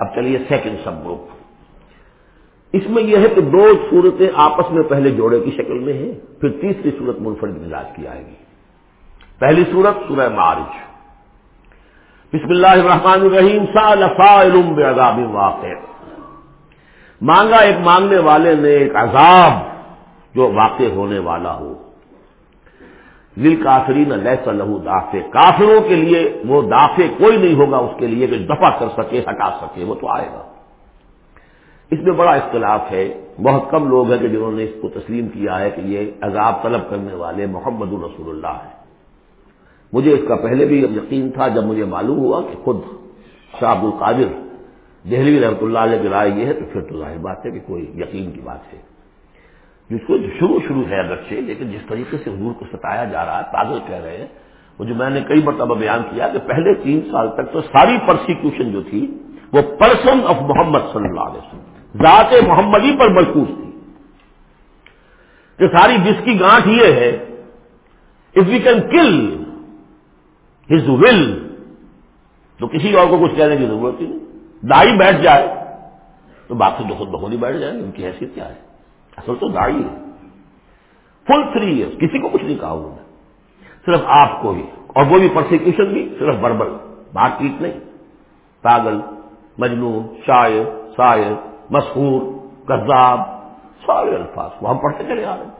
اب چلیے second sub group اس میں یہ ہے کہ دو صورتیں آپس میں پہلے جوڑے کی شکل میں ہیں، پھر تیسری صورت منفرد مزاج کی آئے گی۔ پہلی صورت سورہ معارج۔ بسم اللہ الرحمن الرحیم علم بعذاب واقع۔ مانگا ایک مانگنے والے نے ایک عذاب جو واقع ہونے والا ہو۔ دل کافری نہ لہسا لہو دافے کافروں کے لیے وہ دافے کوئی نہیں ہوگا اس کے لیے کہ دفع کر سکے، ہٹا سکے، وہ تو آئے گا۔ اس میں بڑا اختلاف ہے۔ بہت کم لوگ ہیں کہ جنہوں نے اس کو تسلیم کیا ہے کہ یہ عذاب طلب کرنے والے محمد الرسول اللہ ہیں۔ مجھے اس کا پہلے بھی یقین تھا جب مجھے معلوم ہوا کہ خود شاہ عبد القادر دہلی رحمۃ اللہ علیہ کی رائے یہ ہے تو پھر تو ظاہر بات ہے کہ کوئی یقین کی بات ہے۔ جس کو شروع شروع ہے اگرچہ لیکن جس طریقے سے حضور کو ستایا جا رہا ہے، پاگل کہہ رہے ہیں، وہ جو میں نے کئی مرتبہ بیان کیا کہ پہلے تین سال تک تو ساری پرسیکیوشن جو تھی، وہ پرسن آف محمد صلی اللہ علیہ وسلم، ذات محمدی پر مرکوز تھی۔ کہ ساری جس کی گانٹ یہ ہے if we can kill his will تو کسی اور کو کچھ کہنے کی ضرورت ہی نہیں۔ دائی بیٹھ جائے، تو باقی جو خود بخود ہی بیٹھ جائے ان کی حیثیت کیا ہے؟ اصل تو داڑھی ہے۔ فل فری ہے کسی کو کچھ نہیں کہا انہوں نے۔ صرف آپ کو ہی۔ اور وہ بھی پرسیکیوشن بھی صرف بربر۔ بات چیت نہیں۔ پاگل، مجنون، شاعر شاعر مسہور کذاب، سارے الفاظ وہ ہم پڑھتے چلے آ رہے ہیں۔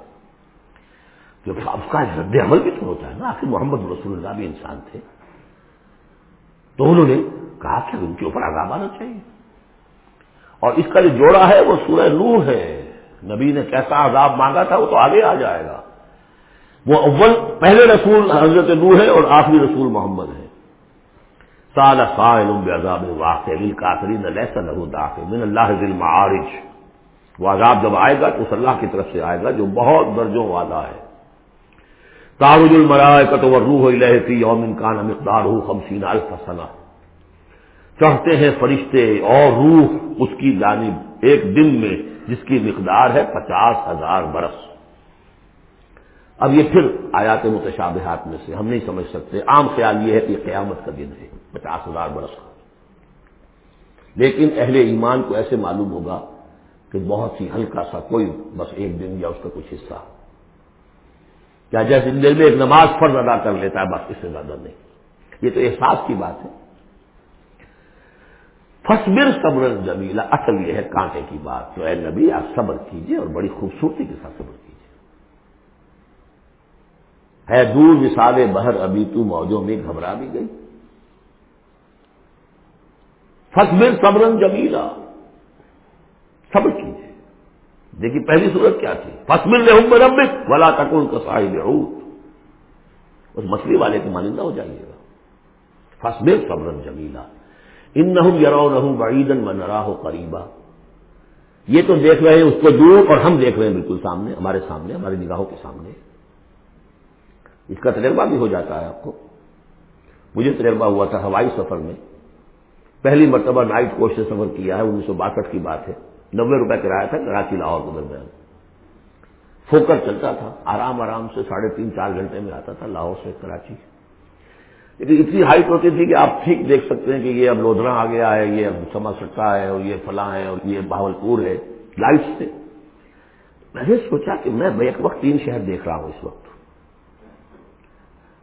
کیونکہ اب کا رد عمل بھی تو ہوتا ہے نا۔ آخر محمد رسول اللہ بھی انسان تھے۔ تو انہوں نے کہا کہ ان کے اوپر عذاب آنا چاہیے۔ اور اس کا جو جوڑا ہے وہ سورہ نور ہے۔ نبی نے کیسا عذاب مانگا تھا وہ تو آگے آ جائے گا۔ وہ اول پہلے رسول حضرت نور ہے اور آخری رسول محمد ہے۔ سال عذاب واقع کافرین لہو داخل من اللہ ذل عارج وہ عذاب جب آئے گا تو اس اللہ کی طرف سے آئے گا جو بہت درجوں والا ہے۔ تارج المرائے و روح الہتی یوم کان مقدار ہو خمسین الفسنا چڑھتے ہیں فرشتے اور روح اس کی جانب۔ ایک دن میں جس کی مقدار ہے پچاس ہزار برس۔ اب یہ پھر آیات متشابہات میں سے ہم نہیں سمجھ سکتے۔ عام خیال یہ ہے کہ قیامت کا دن ہے، پچاس ہزار برس کا۔ لیکن اہل ایمان کو ایسے معلوم ہوگا کہ بہت ہی ہلکا سا کوئی بس ایک دن یا اس کا کچھ حصہ۔ کیا جیسے دل میں ایک نماز فرض ادا کر لیتا ہے، بس اس سے زیادہ نہیں۔ یہ تو احساس کی بات ہے۔ فصبر صبر جمیلا۔ اصل یہ ہے کانٹے کی بات۔ تو اے نبی، آپ صبر کیجیے اور بڑی خوبصورتی کے ساتھ صبر کیجیے۔ ہے دور مثال بہر ابھی تو موجوں میں گھبرا بھی گئی۔ فصبر صبر جمیلا۔ صبر کیجیے دیکھیے پہلی صورت کیا تھی؟ فصبر لے ہوں ربک ولا تکن کا ساحل اس مچھلی والے کی مانندہ ہو جائیے گا۔ فصبر صبر جمیلا۔ ان نہ یرو بعیدن و ہو قریبا۔ یہ تو دیکھ رہے ہیں، اس کو دور، اور ہم دیکھ رہے ہیں بالکل سامنے، ہمارے سامنے، ہماری نگاہوں کے سامنے۔ اس کا تجربہ بھی ہو جاتا ہے آپ کو۔ مجھے تجربہ ہوا تھا ہوائی سفر میں۔ پہلی مرتبہ نائٹ کوچ سے سفر کیا ہے، انیس سو باسٹھ کی بات ہے۔ نبے روپے کرایہ تھا، کراچی، لاہور کے درمیان۔ فوکر چلتا تھا، آرام آرام سے ساڑھے تین، چار گھنٹے میں آتا تھا لاہور سے کراچی۔ لیکن اتنی ہائٹ ہوتی تھی کہ آپ ٹھیک دیکھ سکتے ہیں کہ یہ اب لودھرا آ گیا ہے یہ اب سما سٹا ہے اور یہ فلاں ہے اور یہ بہاول پور ہے۔ لائٹ سے۔ میں نے سوچا کہ میں ایک وقت تین شہر دیکھ رہا ہوں اس وقت۔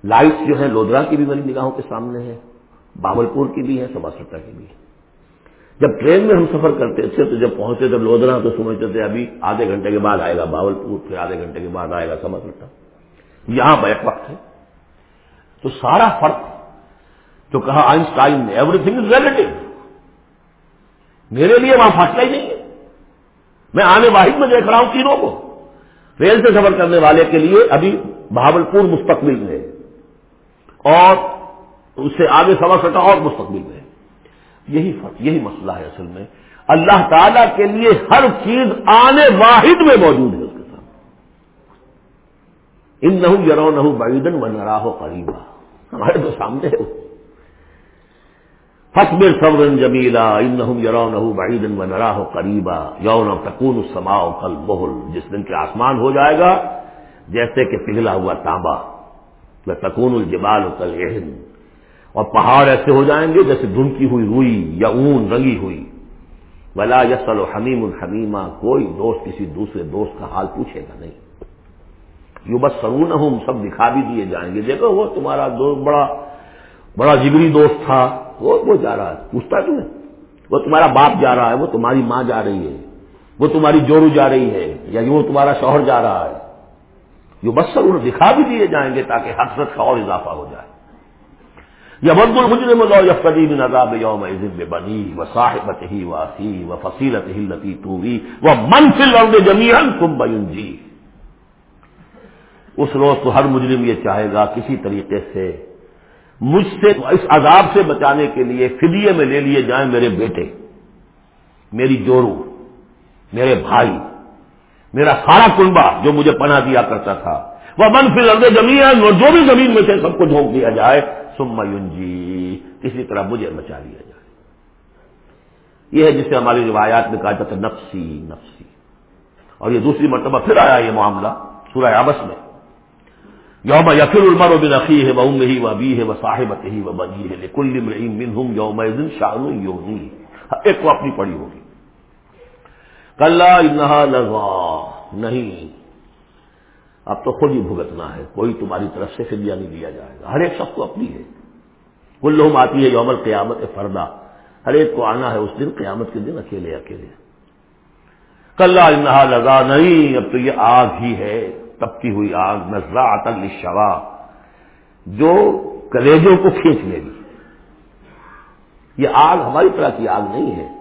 لائٹ جو ہے لودھرا کی بھی میری نگاہوں کے سامنے ہے باول پور کی بھی ہے سما سٹا کی بھی ہے۔ جب ٹرین میں ہم سفر کرتے تھے تو جب پہنچتے جب لودھرا تو سمجھتے تھے ابھی آدھے گھنٹے کے بعد آئے گا باول پور پھر آدھے گھنٹے کے بعد آئے گا سما سٹا۔ یہاں بیک وقت ہے۔ تو سارا فرق جو کہا آئنسٹائن نے. ایوری تھنگ از ریلیٹو میرے لیے وہاں فاصلہ ہی نہیں ہے. میں آنے واحد میں دیکھ رہا ہوں تینوں کو. ریل سے سفر کرنے والے کے لیے ابھی بہاول پور مستقبل میں اور اس سے آگے سوا سٹا اور مستقبل میں یہی فرق، یہی مسئلہ ہے اصل میں. اللہ تعالی کے لیے ہر چیز آنے واحد میں موجود ہے ان نہ یرو نہ بعیدن و نہ قریبا. ہمارے تو سامنے ہے فصبر صبر جمیلا ان یرو نہ بعیدن و نرا ہو قریبا۔ یون تکون سما کل بہل جس دن کے آسمان ہو جائے گا، جیسے کہ پگھلا ہوا تانبا۔ میں تکون الجبال کل اور پہاڑ ایسے ہو جائیں گے جیسے دھن کی ہوئی روئی یا اون رنگی ہوئی۔ ولا یسل و حمیم الحمیمہ کوئی دوست کسی دوسرے دوست کا حال پوچھے گا نہیں۔ یو بس سرون ہوں سب دکھا بھی دیے جائیں گے۔ دیکھو، وہ تمہارا دوست بڑا بڑا جگری دوست تھا۔ وہ وہ جا رہا ہے۔ پوچھتا کیوں وہ تمہارا باپ جا رہا ہے، وہ تمہاری ماں جا رہی ہے۔ وہ تمہاری جورو جا رہی ہے یا وہ تمہارا شوہر جا رہا ہے۔ جو بس سرون دکھا بھی دیے جائیں گے تاکہ حسرت کا اور اضافہ ہو جائے۔ یا بد المجرم لو یا قدیم نظاب یوم عزب بنی و صاحبت ہی واسی و فصیلت ہی لتی توی وہ منفل اور جمیان تم جی اس روز تو ہر مجرم یہ چاہے گا کسی طریقے سے، مجھ سے اس عذاب سے بچانے کے لیے فدیے میں لے لیے جائیں میرے بیٹے، میری جورو، میرے بھائی، میرا سارا کنبا جو مجھے پناہ دیا کرتا تھا۔ وہ من فی الگ زمین اور جو بھی زمین میں سے سب کو جھونک دیا جائے سما جی کسی طرح مجھے بچا لیا جائے۔ یہ ہے جسے ہماری روایات میں کہا جاتا نفسی نفسی۔ اور یہ دوسری مرتبہ پھر آیا یہ معاملہ سورہ آبس میں۔ یوم یقر المر و بن عقی ہے وہ ہی و ابی ہے وہ صاحبت ہی وہ بنی ہے کل من ہوں یوم شاہ یوم ایک کو اپنی پڑی ہوگی۔ کل انہا لگا نہیں۔ اب تو خود ہی بھگتنا ہے۔ کوئی تمہاری طرف سے فدیہ نہیں دیا جائے گا۔ ہر ایک شخص کو اپنی ہے۔ کل آتی ہے یومل قیامت فردا۔ ہر ایک کو آنا ہے اس دن، قیامت کے دن اکیلے اکیلے۔ کل انہا لگا نہیں، اب تو یہ آگ ہی ہے۔ تپتی ہوئی آگ نزلہ عطل شوا جو کلیجوں کو کھینچ لے گی۔ یہ آگ ہماری طرح کی آگ نہیں ہے۔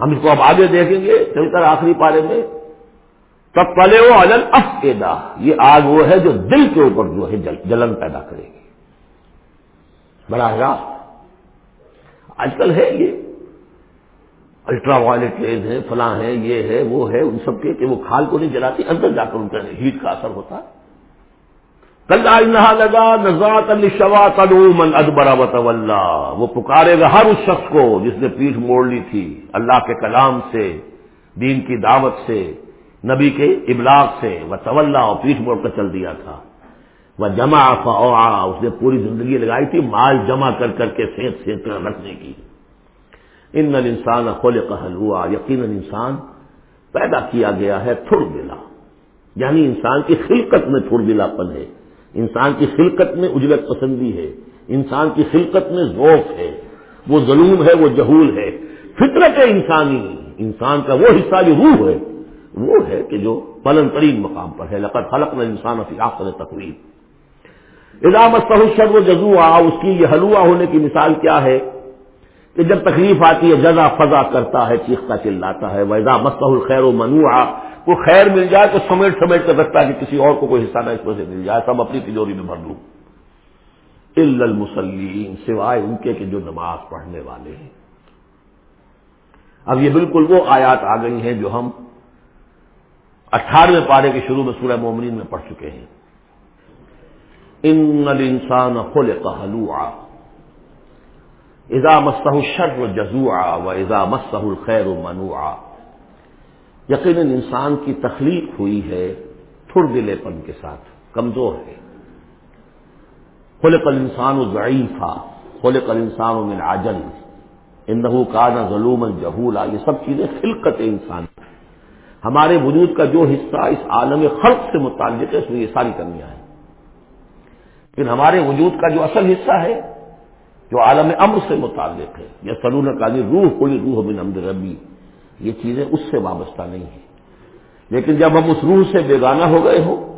ہم اس کو اب آگے دیکھیں گے چل کر آخری پارے میں تب پلے وہ الل اف یہ آگ وہ ہے جو دل کے اوپر جو ہے جلن پیدا کرے گی۔ بڑا راست۔ آج کل ہے یہ۔ الٹرا وائلٹ ریز ہیں فلاں ہیں یہ ہے، وہ ہے، ان سب کے کہ وہ کھال کو نہیں جلاتی، اندر جا کر ان کا ہیٹ کا اثر ہوتا۔ ہے نہا لگا نزات شوا من ادبرا وہ پکارے گا ہر اس شخص کو جس نے پیٹھ موڑ لی تھی، اللہ کے کلام سے، دین کی دعوت سے، نبی کے ابلاغ سے وہ طول اور پیٹھ موڑ کر چل دیا تھا۔ وہ جمع اس نے پوری زندگی لگائی تھی، مال جمع کر کر کے سینت سینت کر رکھنے کی۔ ان انسان خول قہل ہوا یقیناً انسان پیدا کیا گیا ہے تھوڑ دلا یعنی انسان کی خلقت میں تھوڑ دلا پن ہے۔ انسان کی خلقت میں اجرت پسندی ہے۔ انسان کی خلقت میں ذوق ہے۔ وہ ظلم ہے، وہ جہول ہے۔ فطرت انسانی۔ انسان کا وہ حصہ جو روح ہے، وہ ہے کہ جو پلن ترین مقام پر ہے۔ لقت حلق میں انسان آخر تقریب ادامت سہشر و جزو آ اس کی یہ حلوا ہونے کی مثال کیا ہے؟ کہ جب تکلیف آتی ہے، جزا فضا کرتا ہے، چیختا چلاتا ہے ویزا مستح الخیر و منوع کو خیر مل جائے تو سمیٹ سمیٹ کر رکھتا ہے کہ کسی اور کو کوئی حصہ نہ اس میں سے مل جائے سب اپنی تجوری میں بھر لوں۔ المسلیم سوائے ان کے کہ جو نماز پڑھنے والے ہیں۔ اب یہ بالکل وہ آیات آ گئی ہیں جو ہم اٹھارہویں پارے کے شروع میں سورہ مومنین میں پڑھ چکے ہیں۔ ان انسان خلق حلوعا۔ اذا مسح الشر جزوعا و اذا مسح الخیر منوعا۔ یقیناً انسان کی تخلیق ہوئی ہے تھر دلے پن کے ساتھ، کمزور ہے۔ خلق الانسان ضعیف تھا خلق الانسان من عجل۔ اندہ کان ظلوم جہولا، یہ سب چیزیں خلقت انسان۔ ہمارے وجود کا جو حصہ اس عالم خلق سے متعلق ہے، اس میں یہ ساری کمیاں ہیں۔ لیکن ہمارے وجود کا جو اصل حصہ ہے جو عالم امر سے متعلق ہے۔ یا سلون کا روح کوئی روح بن امد ربی۔ یہ چیزیں اس سے وابستہ نہیں ہیں۔ لیکن جب ہم اس روح سے بیگانہ ہو گئے ہوں،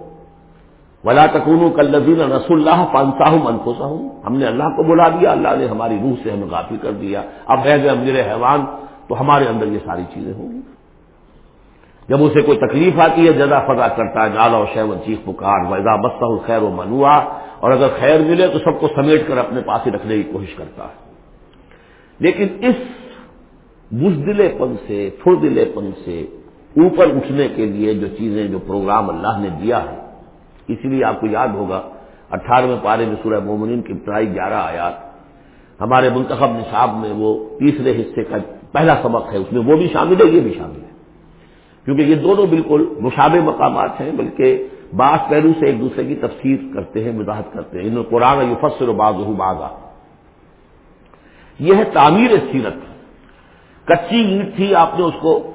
ولا تکون کلزین رس اللہ پانسا ہوں منفوسا ہوں ہم نے اللہ کو بلا دیا، اللہ نے ہماری روح سے ہمیں غافی کر دیا۔ اب ہے گئے امیر حیوان، تو ہمارے اندر یہ ساری چیزیں ہوں گی۔ جب اسے کوئی تکلیف آتی ہے، جزا فضا کرتا ہے جالا و شہ و چیخ پکار ویزا بستہ خیر و منوا اور اگر خیر ملے تو سب کو سمیٹ کر اپنے پاس ہی رکھنے کی کوشش کرتا ہے۔ لیکن اس بزدلے پن سے فردلے پن سے اوپر اٹھنے کے لیے جو چیزیں، جو پروگرام اللہ نے دیا ہے، اسی لیے آپ کو یاد ہوگا، اٹھارہویں پارے میں سورہ مومنین کی ابتدائی گیارہ آیات۔ ہمارے منتخب نصاب میں وہ تیسرے حصے کا پہلا سبق ہے، اس میں وہ بھی شامل ہے، یہ بھی شامل ہے۔ کیونکہ یہ دونوں بالکل مشابہ مقامات ہیں، بلکہ بعض پہلو سے ایک دوسرے کی تفسیر کرتے ہیں، وضاحت کرتے ہیں۔ ان قرآن یفسر و باز باغا یہ ہے تعمیر سیرت۔ کچی اینٹ تھی، آپ نے اس کو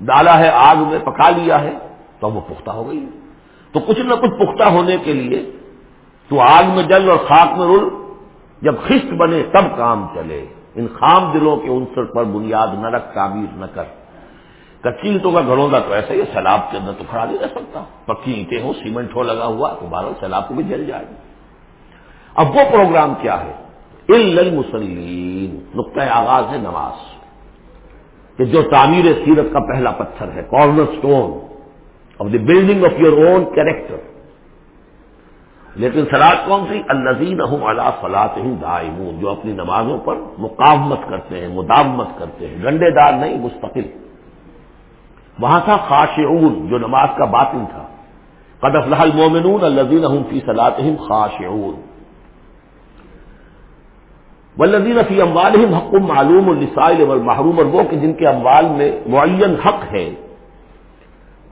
ڈالا ہے، آگ میں پکا لیا ہے، تو وہ پختہ ہو گئی۔ تو کچھ نہ کچھ پختہ ہونے کے لیے تو آگ میں جل اور خاک میں رول جب خشت بنے تب کام چلے۔ ان خام دلوں کے عنصر پر بنیاد نہ رکھ، تعمیر نہ کر۔ کچی اینٹوں کا گھروں کا تو ایسا ہی سیلاب کے اندر تو کھڑا نہیں رہ سکتا۔ پکی اینٹیں ہو سیمنٹ ہو لگا ہوا تو بارہ سیلاب کو بھی جل جائے گی۔ اب وہ پروگرام کیا ہے؟ المسلیم نقطۂ آغاز ہے نماز۔ کہ جو تعمیر سیرت کا پہلا پتھر ہے corner stone of the building of your own character لیکن سلاد کون سی؟ النزین اللہ فلاط دائمون، جو اپنی نمازوں پر مقامت کرتے ہیں، مداومت کرتے ہیں۔ گنڈے دار نہیں، مستقل۔ وہاں تھا خاشعون، جو نماز کا باطن تھا۔ قدف لحل مومنون الزین فی صلاحم خاشعون۔ ولدین فی اموال حق معلوم السائل محروم اور وہ کہ جن کے اموال میں معین حق ہے،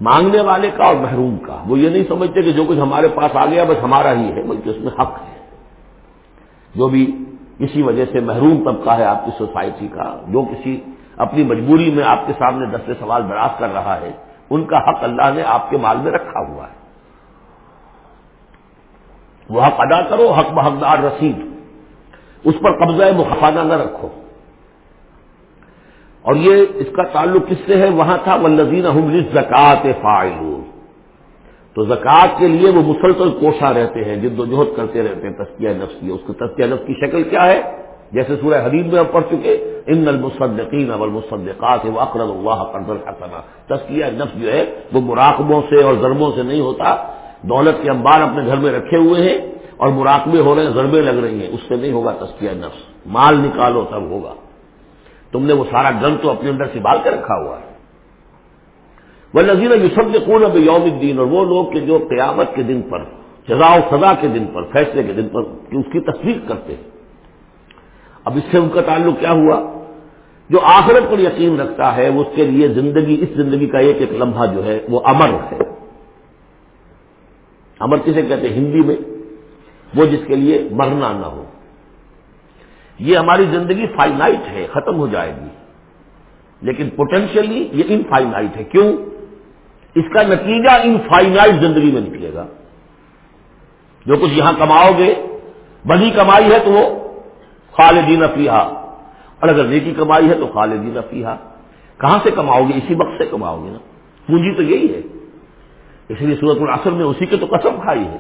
مانگنے والے کا اور محروم کا۔ وہ یہ نہیں سمجھتے کہ جو کچھ ہمارے پاس آ گیا بس ہمارا ہی ہے، بلکہ اس میں حق ہے۔ جو بھی کسی وجہ سے محروم طبقہ ہے آپ کی سوسائٹی کا، جو کسی اپنی مجبوری میں آپ کے سامنے دس سوال دراز کر رہا ہے، ان کا حق اللہ نے آپ کے مال میں رکھا ہوا ہے۔ وہ حق ادا کرو، حق بحقدار رسید۔ اس پر قبضہ مخفانہ نہ رکھو۔ اور یہ اس کا تعلق کس سے ہے؟ وہاں تھا وہ نظین زکات فائل تو زکوٰۃ کے لیے وہ مسلسل کوشاں رہتے ہیں، جد و جہد کرتے رہتے ہیں تسکیہ نفس کی۔ اس کو تسکیہ نفس کی شکل کیا ہے؟ جیسے سورہ حدیب میں ہم پڑھ چکے، ان المصدقین اب المصدقات وہ اقرض اللہ قرض الحسنہ تسکیہ نفس جو ہے، وہ مراقبوں سے اور ضربوں سے نہیں ہوتا۔ دولت کے انبار اپنے گھر میں رکھے ہوئے ہیں اور مراقبے ہو رہے ہیں، ضربے لگ رہی ہیں۔ اس سے نہیں ہوگا تسکیہ نفس۔ مال نکالو، تب ہوگا۔ تم نے وہ سارا گن تو اپنے اندر سنبھال کے رکھا ہوا ہے۔ وہ نظیر یوسف کون اب یوم الدین اور وہ لوگ کہ جو قیامت کے دن پر جزا و سزا کے دن پر، فیصلے کے دن پر، کہ اس کی تصویر کرتے ہیں۔ اب اس سے ان کا تعلق کیا ہوا؟ جو آخرت پر یقین رکھتا ہے اس کے لیے زندگی، اس زندگی کا ایک ایک لمحہ جو ہے، وہ امر ہے۔ امر کسے کہتے ہیں؟ ہندی میں۔ وہ جس کے لیے مرنا نہ ہو۔ یہ ہماری زندگی فائنائٹ ہے، ختم ہو جائے گی۔ لیکن پوٹینشلی یہ انفائنائٹ ہے۔ کیوں؟ اس کا نتیجہ انفائنائٹ زندگی میں نکلے گا۔ جو کچھ یہاں کماؤ گے، بڑی کمائی ہے تو وہ خالدین فیحا اور اگر نیکی کمائی ہے تو خالدین فیحا کہاں سے کماؤ گے؟ اسی وقت سے کماؤ گے نا۔ پونجی تو یہی ہے۔ اس لیے سورت العصر میں اسی کے تو قسم کھائی ہے۔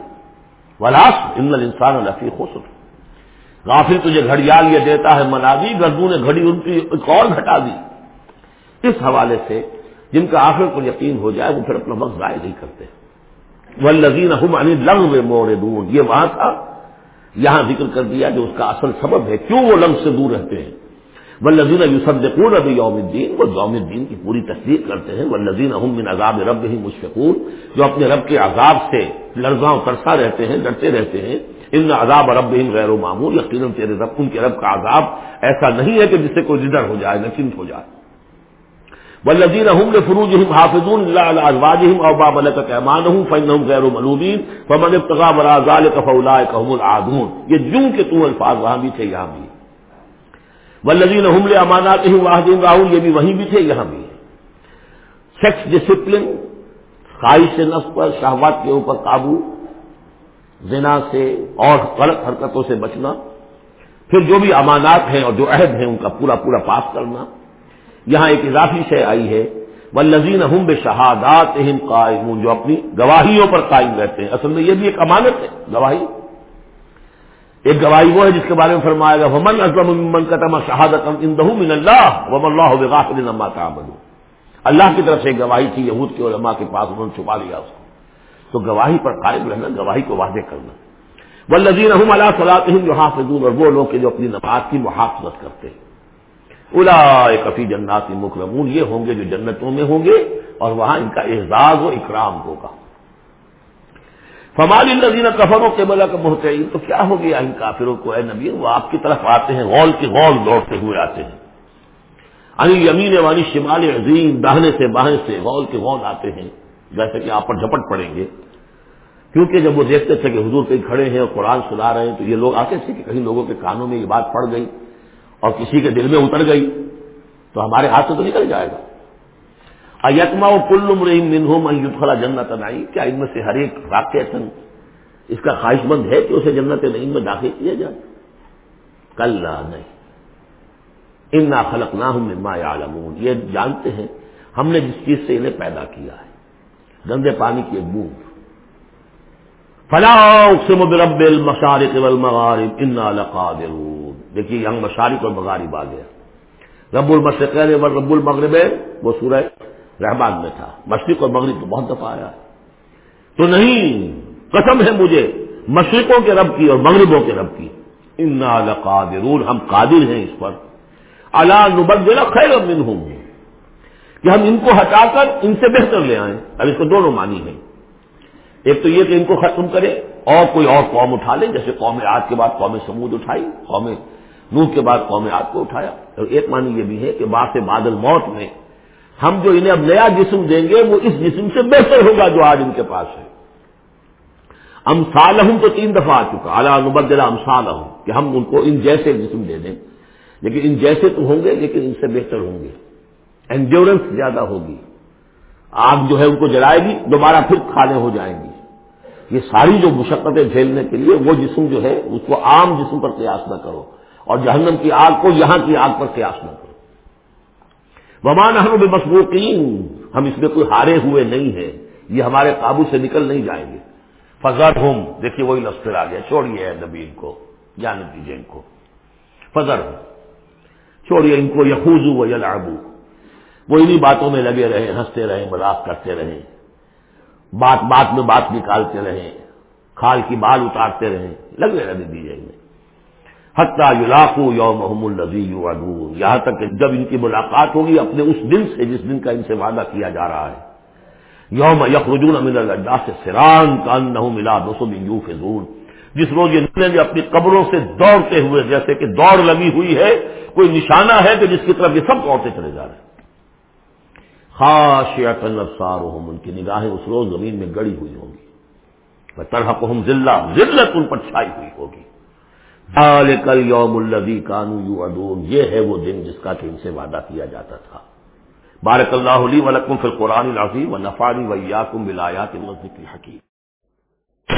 ولاس ان انسان الفی خسر۔ غافل تجھے گھڑیال یہ دیتا ہے منادی گردوں نے گھڑی ان کی ایک اور گھٹا دی۔ اس حوالے سے جن کا آخر کو یقین ہو جائے، وہ پھر اپنا وقت ضائع نہیں کرتے۔ وہ لنگ میں مور دور یہ وہاں تھا۔ یہاں ذکر کر دیا جو اس کا اصل سبب ہے، کیوں وہ لنگ سے دور رہتے ہیں؟ وہ لذین یوسف ابھی یوم الدین وہ یوم الدین کی پوری تصدیق کرتے ہیں۔ وہ لذین من عذاب رب ہی مشفقون، جو اپنے رب کے عذاب سے لرزاں ترسا رہتے ہیں، ڈرتے رہتے ہیں۔ ان عذاب رب غیر و معمول یقیناً تیرے رب، ان کے رب کا عذاب ایسا نہیں ہے کہ جس سے کوئی ندر ہو جائے نچنت ہو جائے۔ وہ لذین احمد فروج حافظ اللہ اوبا ملک احمان ہوں فن غیر ملوبین فمن ابتغاب راضال کفلا کحم العدون یہ جوں کے تو الفاظ وہاں بھی تھے، یہاں بھی. ولزین حمل امانات ہی واحدین راہل یہ بھی وہیں بھی تھے، یہاں بھی. سیکس ڈسپلن خواہش نفس پر، شہوات کے اوپر قابو، زنا سے اور غلط حرکتوں سے بچنا، پھر جو بھی امانات ہیں اور جو عہد ہیں، ان کا پورا پورا پاس کرنا. یہاں ایک اضافی شے آئی ہے وہ ہم بے شہادات جو اپنی گواہیوں پر قائم رہتے ہیں۔ اصل میں یہ بھی ایک امانت ہے، گواہی۔ ایک گواہی وہ ہے جس کے بارے میں فرمایا گا ومن ازم من قتم شہادت من اللہ وم اللہ بغافل نما تعمل اللہ کی طرف سے ایک گواہی تھی، یہود کے علماء کے پاس انہوں نے چھپا لیا اس کو۔ تو گواہی پر قائم رہنا، گواہی کو واضح کرنا۔ وہ لذین اللہ صلاح جو حافظون اور وہ لوگ جو اپنی نماز کی محافظت کرتے ہیں۔ الا کفی جنات مکرمون، یہ ہوں گے جو جنتوں میں ہوں گے، اور وہاں ان کا اعزاز و اکرام ہوگا۔ فمال الزین کفروں کے بلا کا محتعین تو کیا ہو گیا ان کافروں کو؟ اے نبی، وہ آپ کی طرف آتے ہیں، غول کے غول دوڑتے ہوئے آتے ہیں۔ انی یمین وانی شمال عظیم دہنے سے باہیں سے غول کے غول آتے ہیں، جیسے کہ آپ پر جھپٹ پڑیں گے۔ کیونکہ جب وہ دیکھتے تھے کہ حضور کہیں کھڑے ہیں اور قرآن سنا رہے ہیں، تو یہ لوگ آتے تھے کہ کہیں لوگوں کے کانوں میں یہ بات پڑ گئی۔ اور کسی کے دل میں اتر گئی تو ہمارے ہاتھ سے تو نکل جائے گا۔ ایتما و کل مریم منہم خلا جنت نئی کیا ان میں سے ہر ایک واقع اس کا خواہش مند ہے کہ اسے جنت نعیم میں داخل کیا جائے؟ کل نہیں۔ ان نا خلق نہ ہوں مما عالمون یہ جانتے ہیں، ہم نے جس چیز سے انہیں پیدا کیا ہے۔ گندے پانی کی ایک بوند۔ فلاح سے مبرب المشارق والمغارب، انا لقادرون۔ دیکھیے یہاں مشارق اور مغارب آ گیا رب المشرق رب المغرب وہ سورہ رحمان میں تھا۔ مشرق اور مغرب تو بہت دفعہ آیا۔ تو نہیں، قسم ہے مجھے، مشرقوں کے رب کی اور مغربوں کے رب کی۔ انا لقادرون، ہم قادر ہیں اس پر۔ اللہ نبدلا خیر من ہوں گے کہ ہم ان کو ہٹا کر ان سے بہتر لے آئیں۔ اب اس کو دونوں مانی ہیں۔ ایک تو یہ کہ ان کو ختم کرے اور کوئی اور قوم اٹھا لے جیسے قوم آج کے بعد قوم سمود اٹھائی، قوم نوح کے بعد قوم آج کو اٹھایا۔ اور ایک معنی یہ بھی ہے کہ باس بادل موت میں ہم جو انہیں اب نیا جسم دیں گے، وہ اس جسم سے بہتر ہوگا جو آج ان کے پاس ہے۔ امسال ہوں تو تین دفعہ آ چکا۔ اعلیٰ نبدلا امسال ہوں کہ ہم ان کو ان جیسے جسم دے دیں۔ لیکن ان جیسے تو ہوں گے، لیکن ان سے بہتر ہوں گے۔ انڈیورنس زیادہ ہوگی۔ آگ جو ہے ان کو جلائے گی، دوبارہ پھر کھانے ہو جائیں گی۔ یہ ساری جو مشقتیں جھیلنے کے لیے وہ جسم جو ہے، اس کو عام جسم پر قیاس نہ کرو۔ اور جہنم کی آگ کو یہاں کی آگ پر قیاس نہ کرو۔ ومان ہم بھی مصروقین ہم اس میں کوئی ہارے ہوئے نہیں ہیں۔ یہ ہمارے قابو سے نکل نہیں جائیں گے۔ فضر ہوم دیکھیے وہی لفظ آ گیا چھوڑیے نبی ان کو۔ جانے دیجیے ان کو۔ فضر ہوں چھوڑیے ان کو۔ یقوز و یلعبو وہ انہیں باتوں میں لگے رہے ہنستے رہیں، مذاق کرتے رہیں۔ بات بات میں بات نکالتے رہیں۔ کھال کی بال اتارتے رہیں۔ لگے رہنے دیجیے انہیں۔ حتیٰ یلاقو یوم محمد النزی یہاں تک کہ جب ان کی ملاقات ہوگی، اپنے اس دن سے جس دن کا ان سے وعدہ کیا جا رہا ہے۔ یوم یخرجون امن اللہ سے سران کان نہ ملا دو یو فضول جس روز یہ نکلیں گے اپنی قبروں سے دوڑتے ہوئے، جیسے کہ دوڑ لگی ہوئی ہے، کوئی نشانہ ہے کہ جس کی طرف یہ سب دوڑتے چلے جا رہے ہیں۔ خاص ابسار ان کی نگاہیں اس روز زمین میں گڑی ہوئی ہوں گی۔ طرح ہم ضلع ضلعت ان پر چھائی ہوئی ہوگی۔ کل یوم الدی کانو ادون یہ ہے وہ دن جس کا کہ ان سے وعدہ کیا جاتا تھا۔ بارک اللہ علی ولکم فی القرآن العظیم و نفاری ویاکم ولایات مسجد کی حقیق